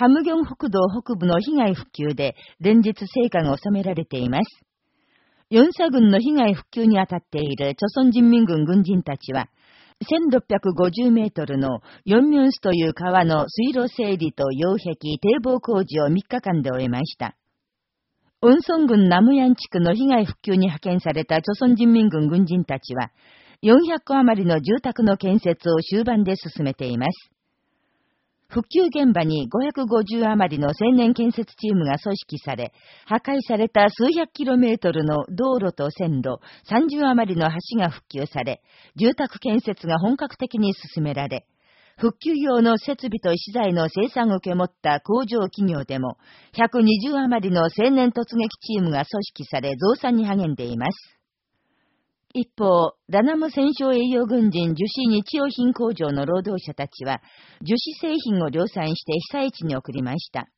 ハムギョン北道北部の被害復旧で連日成果が収められています。ヨンサ軍の被害復旧に当たっている朝鮮人民軍軍人たちは、1650メートルのヨンミョンスという川の水路整理と擁壁、堤防工事を3日間で終えました。ウンソン郡ナムヤン地区の被害復旧に派遣された朝鮮人民軍軍人たちは、400個余りの住宅の建設を終盤で進めています。復旧現場に550余りの青年建設チームが組織され、破壊された数百キロメートルの道路と線路、30余りの橋が復旧され、住宅建設が本格的に進められ、復旧用の設備と資材の生産を受け持った工場企業でも、120余りの青年突撃チームが組織され増産に励んでいます。一方、ダナム戦勝栄養軍人樹脂日用品工場の労働者たちは、樹脂製品を量産して被災地に送りました。